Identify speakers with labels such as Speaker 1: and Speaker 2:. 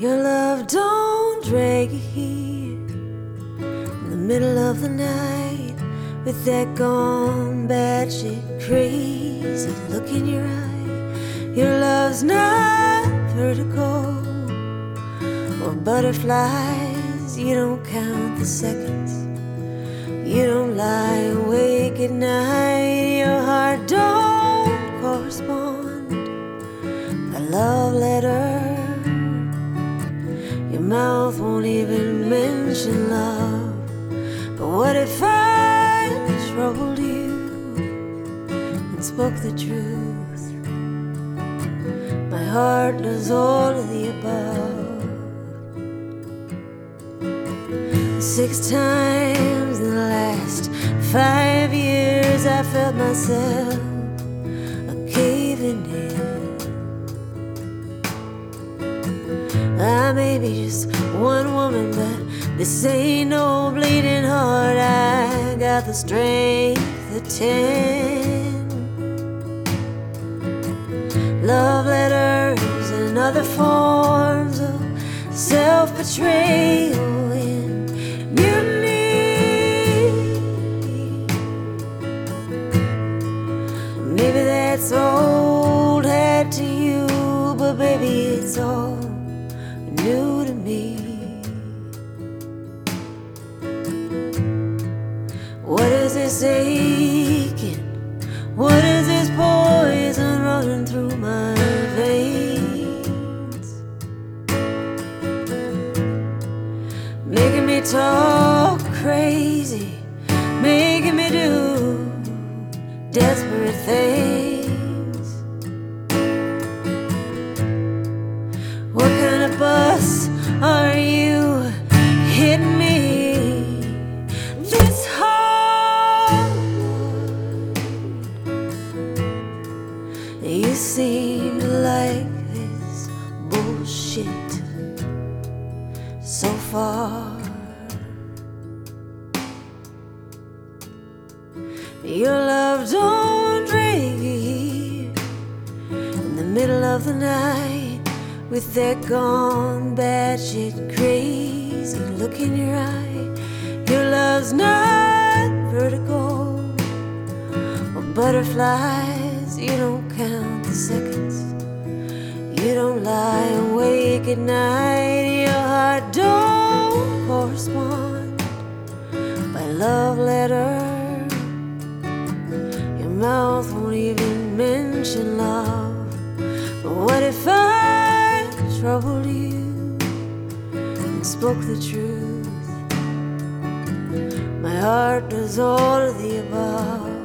Speaker 1: Your love don't drag you here in the middle of the night with that gone bad shit crazy look in your eye. Your love's not vertical or butterflies. You don't count the seconds. You don't lie awake at night. Mouth won't even mention love. But what if I troubled you and spoke the truth? My heart does all of the above. Six times in the last five years, I felt myself Uh, I may be just one woman, but this ain't no bleeding heart. I got the strength of ten. Love letters and other forms of self betrayal in mutiny. Maybe that's old hat to you, but baby, it's all is aching? What is this poison running through my veins? Making me talk crazy, making me do desperate things. You seem like this bullshit so far. Your love don't you here in the middle of the night with that gone bad shit crazy look in your eye. Your love's not vertical or butterflies. You don't seconds. You don't lie awake at night. Your heart don't correspond by love letter. Your mouth won't even mention love. But what if I troubled you and spoke the truth? My heart does all of the above.